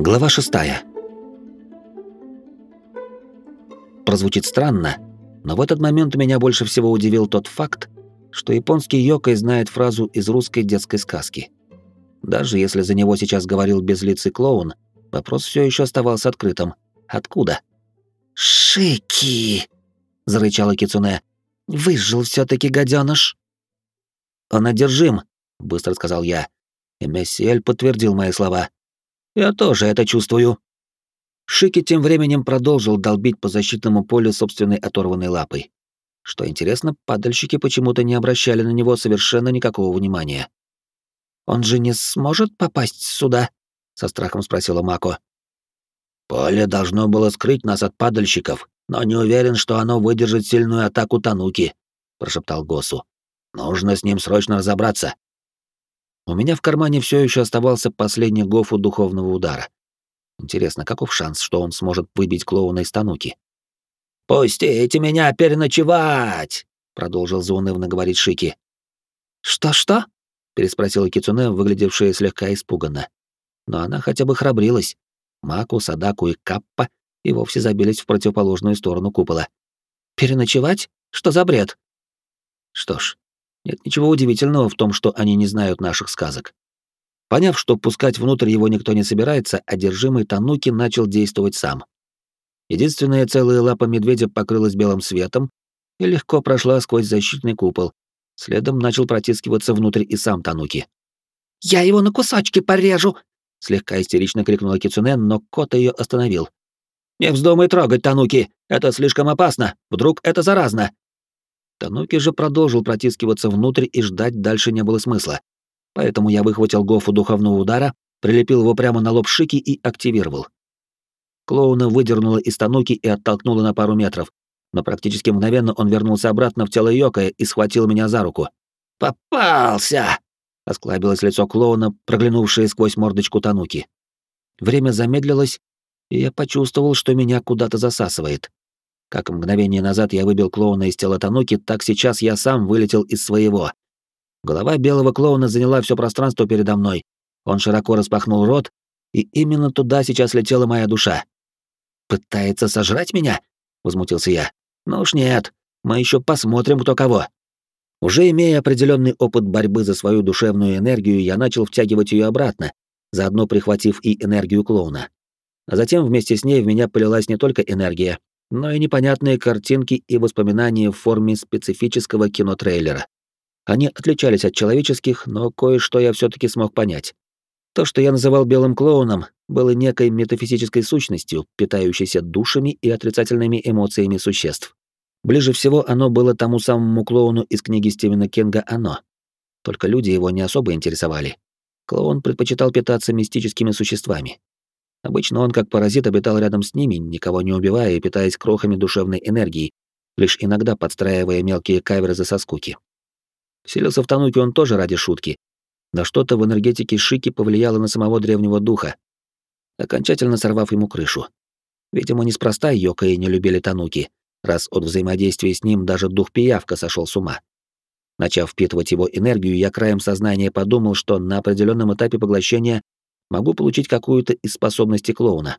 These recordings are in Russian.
Глава шестая. Прозвучит странно, но в этот момент меня больше всего удивил тот факт, что японский йокой знает фразу из русской детской сказки. Даже если за него сейчас говорил безлицый клоун, вопрос все еще оставался открытым. Откуда? «Шики!» — зарычала Кицуне. «Выжил все таки гаденыш!» «Он одержим», — быстро сказал я. И подтвердил мои слова. «Я тоже это чувствую». Шики тем временем продолжил долбить по защитному полю собственной оторванной лапой. Что интересно, падальщики почему-то не обращали на него совершенно никакого внимания. «Он же не сможет попасть сюда?» — со страхом спросила Мако. «Поле должно было скрыть нас от падальщиков, но не уверен, что оно выдержит сильную атаку Тануки», — прошептал Госу. «Нужно с ним срочно разобраться». У меня в кармане все еще оставался последний гофу духовного удара. Интересно, каков шанс, что он сможет выбить клоуна из Тануки? «Пустите меня переночевать!» — продолжил заунывно говорить Шики. «Что-что?» — переспросила Кицуне, выглядевшая слегка испуганно. Но она хотя бы храбрилась. Маку, Садаку и Каппа и вовсе забились в противоположную сторону купола. «Переночевать? Что за бред?» Что ж, нет ничего удивительного в том, что они не знают наших сказок. Поняв, что пускать внутрь его никто не собирается, одержимый Тануки начал действовать сам. Единственная целая лапа медведя покрылась белым светом и легко прошла сквозь защитный купол. Следом начал протискиваться внутрь и сам Тануки. «Я его на кусочки порежу!» — слегка истерично крикнула Кицуне, но кот ее остановил. «Не вздумай трогать Тануки! Это слишком опасно! Вдруг это заразно!» Тануки же продолжил протискиваться внутрь, и ждать дальше не было смысла. Поэтому я выхватил гофу духовного удара, прилепил его прямо на лоб Шики и активировал. Клоуна выдернуло из тануки и оттолкнуло на пару метров, но практически мгновенно он вернулся обратно в тело Йока и схватил меня за руку. «Попался!» — осклабилось лицо клоуна, проглянувшее сквозь мордочку тануки. Время замедлилось, и я почувствовал, что меня куда-то засасывает. Как мгновение назад я выбил клоуна из тела Тануки, так сейчас я сам вылетел из своего. Голова белого клоуна заняла все пространство передо мной. Он широко распахнул рот, и именно туда сейчас летела моя душа. «Пытается сожрать меня?» — возмутился я. «Ну уж нет, мы еще посмотрим, кто кого». Уже имея определенный опыт борьбы за свою душевную энергию, я начал втягивать ее обратно, заодно прихватив и энергию клоуна. А затем вместе с ней в меня полилась не только энергия, но и непонятные картинки и воспоминания в форме специфического кинотрейлера. Они отличались от человеческих, но кое-что я все таки смог понять. То, что я называл белым клоуном, было некой метафизической сущностью, питающейся душами и отрицательными эмоциями существ. Ближе всего оно было тому самому клоуну из книги Стивена Кинга «Оно». Только люди его не особо интересовали. Клоун предпочитал питаться мистическими существами. Обычно он, как паразит, обитал рядом с ними, никого не убивая и питаясь крохами душевной энергии, лишь иногда подстраивая мелкие каверзы со скуки. Селился в Тануке он тоже ради шутки, но что-то в энергетике Шики повлияло на самого древнего духа, окончательно сорвав ему крышу. Видимо, неспроста Йока и не любили Тануки, раз от взаимодействия с ним даже дух пиявка сошел с ума. Начав впитывать его энергию, я краем сознания подумал, что на определенном этапе поглощения могу получить какую-то из способностей клоуна.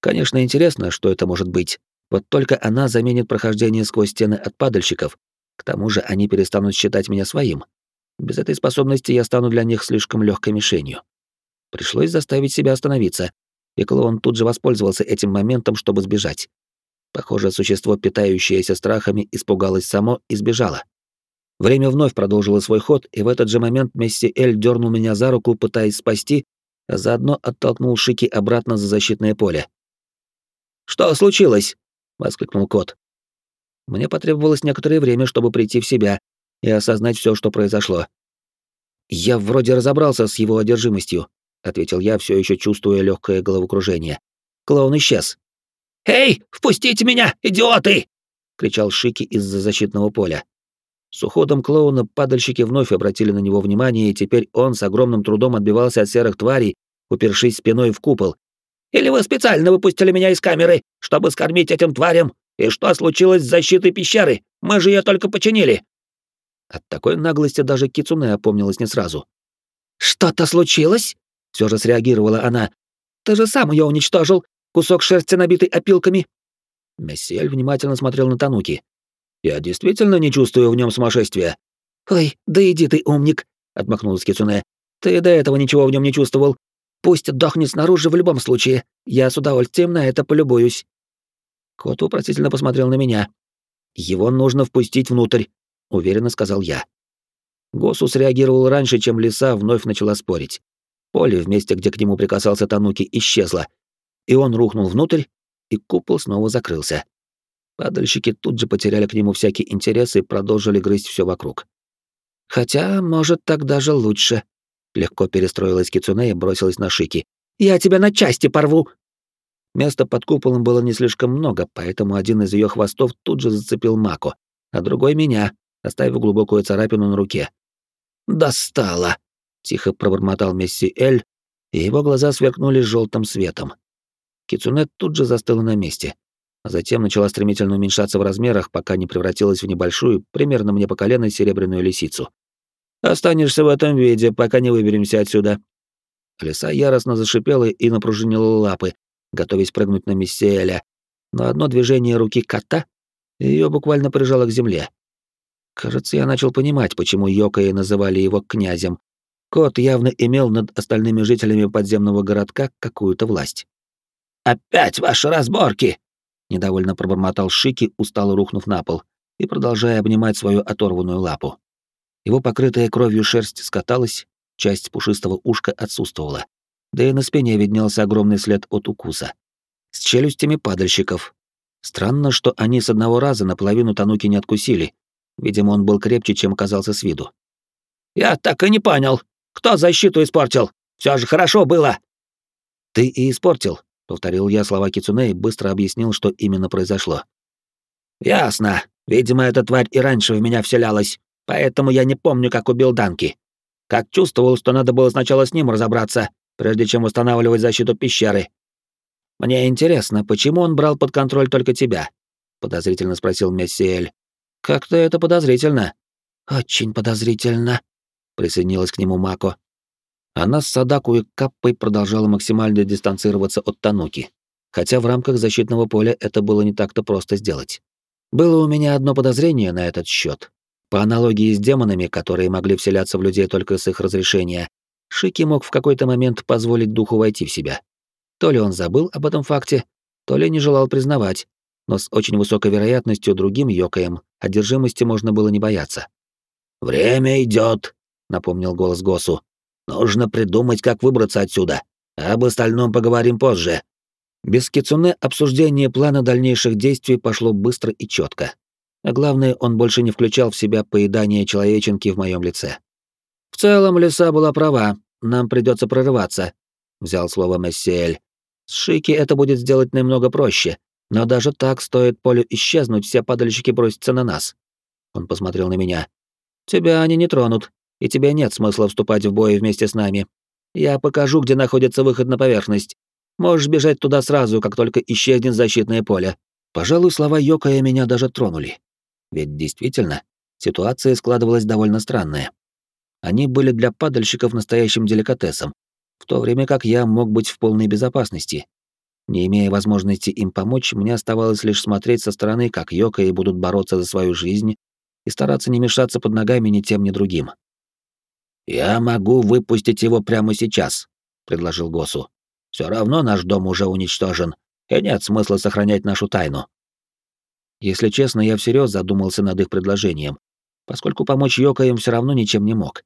Конечно, интересно, что это может быть. Вот только она заменит прохождение сквозь стены от падальщиков. К тому же они перестанут считать меня своим. Без этой способности я стану для них слишком легкой мишенью. Пришлось заставить себя остановиться, и клоун тут же воспользовался этим моментом, чтобы сбежать. Похоже, существо, питающееся страхами, испугалось само и сбежало. Время вновь продолжило свой ход, и в этот же момент Месси Эль дернул меня за руку, пытаясь спасти, а заодно оттолкнул Шики обратно за защитное поле. «Что случилось?» — воскликнул кот. Мне потребовалось некоторое время, чтобы прийти в себя и осознать все, что произошло. «Я вроде разобрался с его одержимостью», — ответил я, все еще чувствуя легкое головокружение. «Клоун исчез». «Эй, впустите меня, идиоты!» — кричал Шики из-за защитного поля. С уходом клоуна падальщики вновь обратили на него внимание, и теперь он с огромным трудом отбивался от серых тварей, упершись спиной в купол. «Или вы специально выпустили меня из камеры, чтобы скормить этим тварям? И что случилось с защитой пещеры? Мы же ее только починили!» От такой наглости даже Кицуне опомнилась не сразу. «Что-то случилось?» — все же среагировала она. Ты же сам ее уничтожил! Кусок шерсти, набитый опилками!» Мессель внимательно смотрел на Тануки. «Я действительно не чувствую в нем сумасшествия». «Ой, да иди ты, умник!» — отмахнулась Кицуне. «Ты до этого ничего в нем не чувствовал. Пусть дохнет снаружи в любом случае. Я с удовольствием на это полюбуюсь». Кот вопросительно посмотрел на меня. «Его нужно впустить внутрь», — уверенно сказал я. Госу среагировал раньше, чем лиса вновь начала спорить. Поле в месте, где к нему прикасался Тануки, исчезло, и он рухнул внутрь, и купол снова закрылся. Падальщики тут же потеряли к нему всякий интерес и продолжили грызть все вокруг. «Хотя, может, так даже лучше», — легко перестроилась Кицуне и бросилась на Шики. «Я тебя на части порву!» Места под куполом было не слишком много, поэтому один из ее хвостов тут же зацепил Мако, а другой — меня, оставив глубокую царапину на руке. «Достала!» — тихо пробормотал Месси Эль, и его глаза сверкнули желтым светом. Кицунет тут же застыла на месте, а затем начала стремительно уменьшаться в размерах, пока не превратилась в небольшую, примерно мне по колено, серебряную лисицу. «Останешься в этом виде, пока не выберемся отсюда». Лиса яростно зашипела и напружинила лапы, готовясь прыгнуть на Мессиэля, но одно движение руки кота ее буквально прижало к земле. Кажется, я начал понимать, почему Йокаи называли его князем. Кот явно имел над остальными жителями подземного городка какую-то власть. «Опять ваши разборки!» — недовольно пробормотал Шики, устало рухнув на пол и продолжая обнимать свою оторванную лапу. Его покрытая кровью шерсть скаталась, часть пушистого ушка отсутствовала. Да и на спине виднелся огромный след от укуса. С челюстями падальщиков. Странно, что они с одного раза наполовину Тануки не откусили. Видимо, он был крепче, чем казался с виду. «Я так и не понял, кто защиту испортил? Все же хорошо было!» «Ты и испортил», Повторил я слова Кицуне и быстро объяснил, что именно произошло. «Ясно. Видимо, эта тварь и раньше в меня вселялась, поэтому я не помню, как убил Данки. Как чувствовал, что надо было сначала с ним разобраться, прежде чем устанавливать защиту пещеры. Мне интересно, почему он брал под контроль только тебя?» — подозрительно спросил Мессиэль. «Как-то это подозрительно». «Очень подозрительно», — присоединилась к нему Мако. Она с Садаку и Каппой продолжала максимально дистанцироваться от Тануки, хотя в рамках защитного поля это было не так-то просто сделать. Было у меня одно подозрение на этот счет. По аналогии с демонами, которые могли вселяться в людей только с их разрешения, Шики мог в какой-то момент позволить духу войти в себя. То ли он забыл об этом факте, то ли не желал признавать, но с очень высокой вероятностью другим Йокаем одержимости можно было не бояться. «Время идет, напомнил голос Госу. Нужно придумать, как выбраться отсюда. Об остальном поговорим позже. Без Кицуне обсуждение плана дальнейших действий пошло быстро и четко. А главное, он больше не включал в себя поедание человеченки в моем лице. В целом, лиса была права, нам придется прорываться, взял слово Мессиэль. С Шики это будет сделать намного проще, но даже так стоит полю исчезнуть, все падальщики бросятся на нас. Он посмотрел на меня. Тебя они не тронут, и тебе нет смысла вступать в бой вместе с нами. Я покажу, где находится выход на поверхность. Можешь бежать туда сразу, как только исчезнет защитное поле». Пожалуй, слова Йокая меня даже тронули. Ведь действительно, ситуация складывалась довольно странная. Они были для падальщиков настоящим деликатесом, в то время как я мог быть в полной безопасности. Не имея возможности им помочь, мне оставалось лишь смотреть со стороны, как Йокаи будут бороться за свою жизнь и стараться не мешаться под ногами ни тем, ни другим. «Я могу выпустить его прямо сейчас», — предложил Госу. Все равно наш дом уже уничтожен, и нет смысла сохранять нашу тайну». Если честно, я всерьез задумался над их предложением, поскольку помочь Йока им все равно ничем не мог.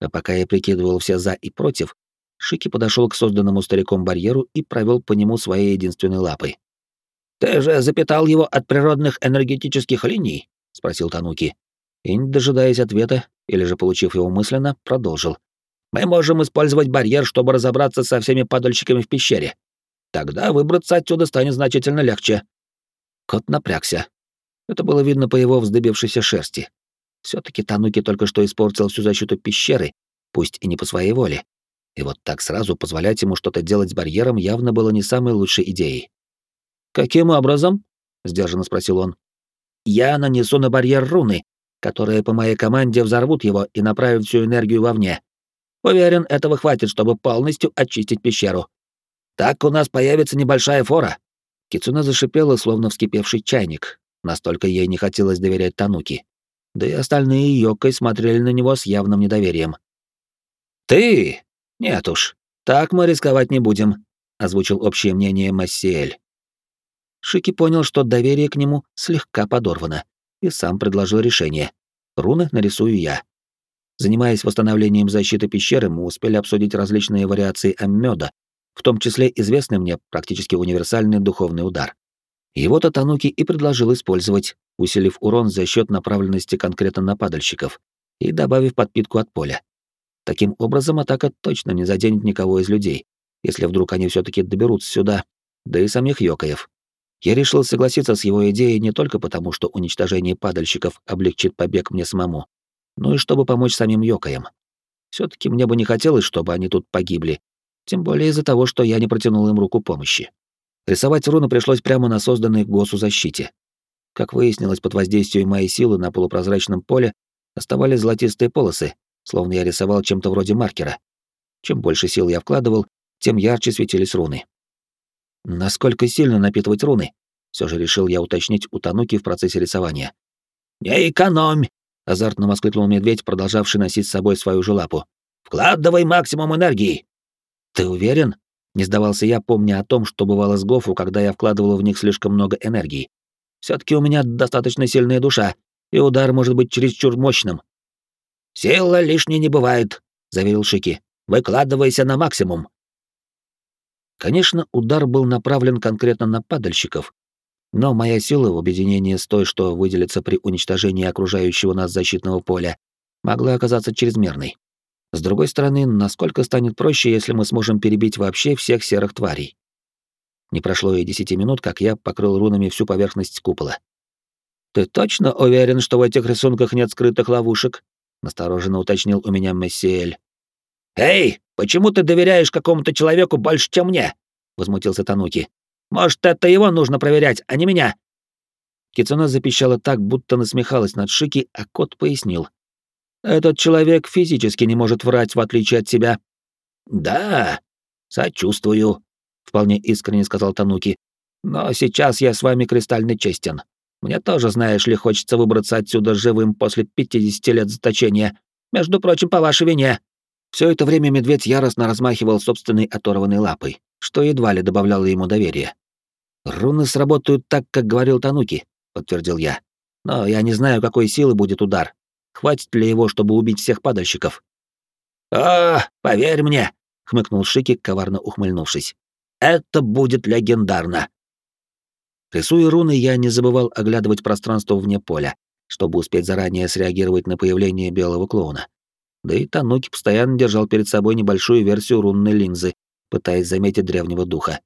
А пока я прикидывал все «за» и «против», Шики подошел к созданному стариком барьеру и провел по нему своей единственной лапой. «Ты же запитал его от природных энергетических линий?» — спросил Тануки. И, не дожидаясь ответа, или же получив его мысленно, продолжил. «Мы можем использовать барьер, чтобы разобраться со всеми падальщиками в пещере. Тогда выбраться отсюда станет значительно легче». Кот напрягся. Это было видно по его вздыбившейся шерсти. все таки Тануки только что испортил всю защиту пещеры, пусть и не по своей воле. И вот так сразу позволять ему что-то делать с барьером явно было не самой лучшей идеей. «Каким образом?» — сдержанно спросил он. «Я нанесу на барьер руны, которые по моей команде взорвут его и направят всю энергию вовне. Уверен, этого хватит, чтобы полностью очистить пещеру. Так у нас появится небольшая фора. Кицуна зашипела, словно вскипевший чайник. Настолько ей не хотелось доверять Тануки. Да и остальные Йокой смотрели на него с явным недоверием. «Ты? Нет уж, так мы рисковать не будем», — озвучил общее мнение Массиэль. Шики понял, что доверие к нему слегка подорвано, и сам предложил решение. Руны нарисую я. Занимаясь восстановлением защиты пещеры, мы успели обсудить различные вариации аммёда, в том числе известный мне практически универсальный духовный удар. Его-то Тануки и предложил использовать, усилив урон за счет направленности конкретно на падальщиков и добавив подпитку от поля. Таким образом, атака точно не заденет никого из людей, если вдруг они все таки доберутся сюда, да и самих Йокаев. Я решил согласиться с его идеей не только потому, что уничтожение падальщиков облегчит побег мне самому, но и чтобы помочь самим Йокаям. все таки мне бы не хотелось, чтобы они тут погибли, тем более из-за того, что я не протянул им руку помощи. Рисовать руны пришлось прямо на созданной ГОСу защите. Как выяснилось, под воздействием моей силы на полупрозрачном поле оставались золотистые полосы, словно я рисовал чем-то вроде маркера. Чем больше сил я вкладывал, тем ярче светились руны. Насколько сильно напитывать руны? Все же решил я уточнить у Тануки в процессе рисования. «Не экономь!» — азартно воскликнул медведь, продолжавший носить с собой свою же лапу. «Вкладывай максимум энергии!» «Ты уверен?» — не сдавался я, помня о том, что бывало с Гофу, когда я вкладывал в них слишком много энергии. все таки у меня достаточно сильная душа, и удар может быть чересчур мощным». «Сила лишней не бывает», — заверил Шики. «Выкладывайся на максимум». Конечно, удар был направлен конкретно на падальщиков, но моя сила в объединении с той, что выделится при уничтожении окружающего нас защитного поля, могла оказаться чрезмерной. С другой стороны, насколько станет проще, если мы сможем перебить вообще всех серых тварей? Не прошло и десяти минут, как я покрыл рунами всю поверхность купола. «Ты точно уверен, что в этих рисунках нет скрытых ловушек?» — настороженно уточнил у меня Мессиэль. «Эй, почему ты доверяешь какому-то человеку больше, чем мне?» — возмутился Тануки. «Может, это его нужно проверять, а не меня?» Кицуна запищала так, будто насмехалась над Шики, а кот пояснил. «Этот человек физически не может врать, в отличие от тебя». «Да, сочувствую», — вполне искренне сказал Тануки. «Но сейчас я с вами кристально честен. Мне тоже, знаешь ли, хочется выбраться отсюда живым после 50 лет заточения. Между прочим, по вашей вине». Все это время медведь яростно размахивал собственной оторванной лапой, что едва ли добавляло ему доверия. «Руны сработают так, как говорил Тануки», — подтвердил я. «Но я не знаю, какой силы будет удар. Хватит ли его, чтобы убить всех падальщиков?» «О, поверь мне», — хмыкнул Шики, коварно ухмыльнувшись. «Это будет легендарно». Рисуя руны, я не забывал оглядывать пространство вне поля, чтобы успеть заранее среагировать на появление белого клоуна. Да и Тануки постоянно держал перед собой небольшую версию рунной линзы, пытаясь заметить древнего духа.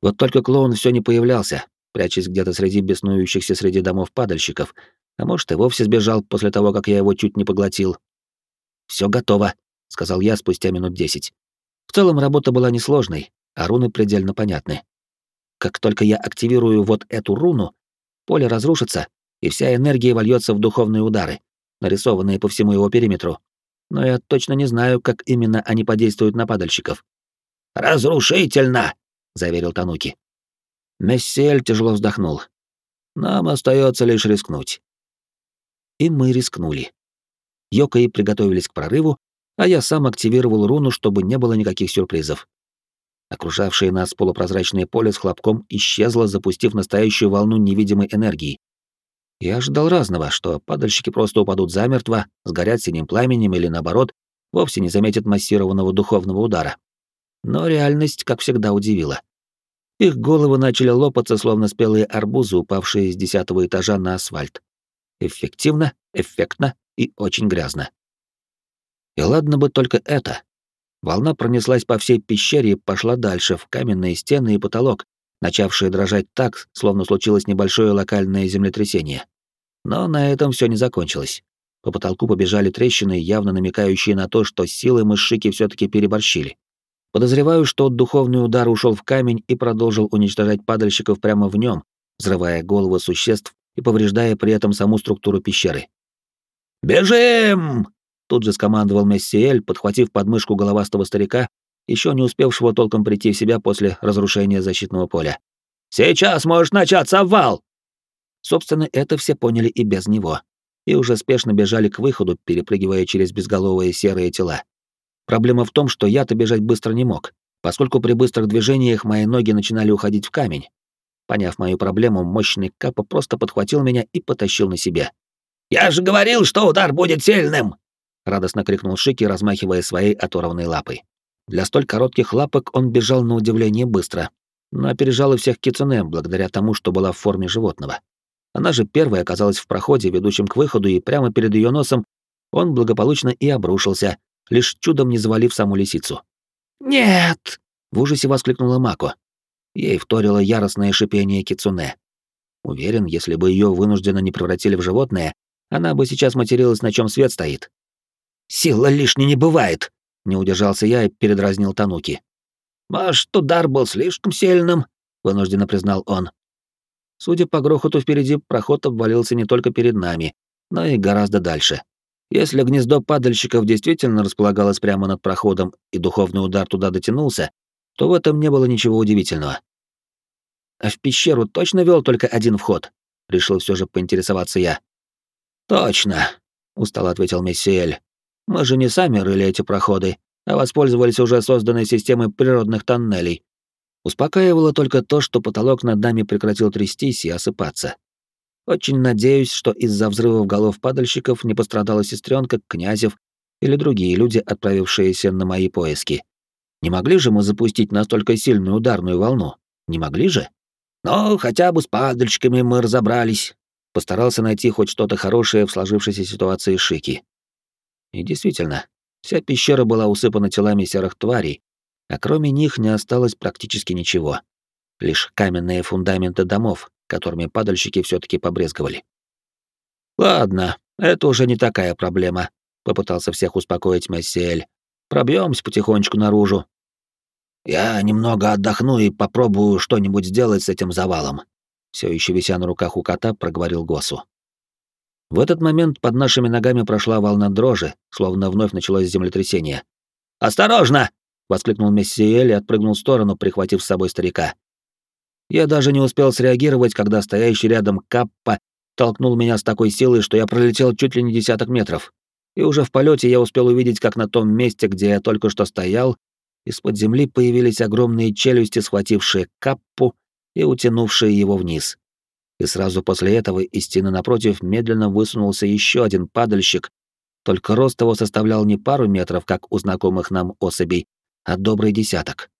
Вот только клоун все не появлялся, прячась где-то среди беснующихся среди домов падальщиков, а может, и вовсе сбежал после того, как я его чуть не поглотил. Все готово», — сказал я спустя минут десять. В целом работа была несложной, а руны предельно понятны. Как только я активирую вот эту руну, поле разрушится, и вся энергия вольется в духовные удары, нарисованные по всему его периметру, но я точно не знаю, как именно они подействуют на падальщиков. «Разрушительно!» — заверил Тануки. Мессель тяжело вздохнул. «Нам остается лишь рискнуть». И мы рискнули. Йока и приготовились к прорыву, а я сам активировал руну, чтобы не было никаких сюрпризов. Окружавшее нас полупрозрачное поле с хлопком исчезло, запустив настоящую волну невидимой энергии, я ожидал разного, что падальщики просто упадут замертво, сгорят синим пламенем или, наоборот, вовсе не заметят массированного духовного удара. Но реальность, как всегда, удивила. Их головы начали лопаться, словно спелые арбузы, упавшие с десятого этажа на асфальт. Эффективно, эффектно и очень грязно. И ладно бы только это. Волна пронеслась по всей пещере и пошла дальше, в каменные стены и потолок, начавшие дрожать так, словно случилось небольшое локальное землетрясение. Но на этом все не закончилось. По потолку побежали трещины, явно намекающие на то, что силы мышики все таки переборщили. Подозреваю, что духовный удар ушел в камень и продолжил уничтожать падальщиков прямо в нем, взрывая головы существ и повреждая при этом саму структуру пещеры. «Бежим!» Тут же скомандовал Мессиэль, подхватив подмышку головастого старика еще не успевшего толком прийти в себя после разрушения защитного поля. «Сейчас может начаться обвал!» Собственно, это все поняли и без него. И уже спешно бежали к выходу, перепрыгивая через безголовые серые тела. Проблема в том, что я-то бежать быстро не мог, поскольку при быстрых движениях мои ноги начинали уходить в камень. Поняв мою проблему, мощный Капа просто подхватил меня и потащил на себя. «Я же говорил, что удар будет сильным!» — радостно крикнул Шики, размахивая своей оторванной лапой. Для столь коротких лапок он бежал на удивление быстро, но опережал и всех кицуне благодаря тому, что была в форме животного. Она же первая оказалась в проходе, ведущем к выходу, и прямо перед ее носом он благополучно и обрушился, лишь чудом не завалив саму лисицу. «Нет!» — в ужасе воскликнула Мако. Ей вторило яростное шипение кицуне. Уверен, если бы ее вынужденно не превратили в животное, она бы сейчас материлась, на чем свет стоит. «Сила лишней не бывает!» Не удержался я и передразнил Тануки. «Может, удар был слишком сильным?» — вынужденно признал он. Судя по грохоту впереди, проход обвалился не только перед нами, но и гораздо дальше. Если гнездо падальщиков действительно располагалось прямо над проходом, и духовный удар туда дотянулся, то в этом не было ничего удивительного. «А в пещеру точно вел только один вход?» — решил все же поинтересоваться я. «Точно», — устало ответил Мессиэль. Мы же не сами рыли эти проходы, а воспользовались уже созданной системой природных тоннелей. Успокаивало только то, что потолок над нами прекратил трястись и осыпаться. Очень надеюсь, что из-за взрывов голов падальщиков не пострадала сестренка, князев или другие люди, отправившиеся на мои поиски. Не могли же мы запустить настолько сильную ударную волну? Не могли же? Но хотя бы с падальщиками мы разобрались. Постарался найти хоть что-то хорошее в сложившейся ситуации Шики. И действительно, вся пещера была усыпана телами серых тварей, а кроме них не осталось практически ничего. Лишь каменные фундаменты домов, которыми падальщики все таки побрезговали. «Ладно, это уже не такая проблема», — попытался всех успокоить Мессиэль. Пробьемся потихонечку наружу». «Я немного отдохну и попробую что-нибудь сделать с этим завалом», все еще вися на руках у кота, проговорил Госу. В этот момент под нашими ногами прошла волна дрожи, словно вновь началось землетрясение. «Осторожно!» — воскликнул Мессиэль и отпрыгнул в сторону, прихватив с собой старика. Я даже не успел среагировать, когда стоящий рядом Каппа толкнул меня с такой силой, что я пролетел чуть ли не десяток метров. И уже в полете я успел увидеть, как на том месте, где я только что стоял, из-под земли появились огромные челюсти, схватившие Каппу и утянувшие его вниз и сразу после этого из стены напротив медленно высунулся еще один падальщик, только рост его составлял не пару метров, как у знакомых нам особей, а добрый десяток.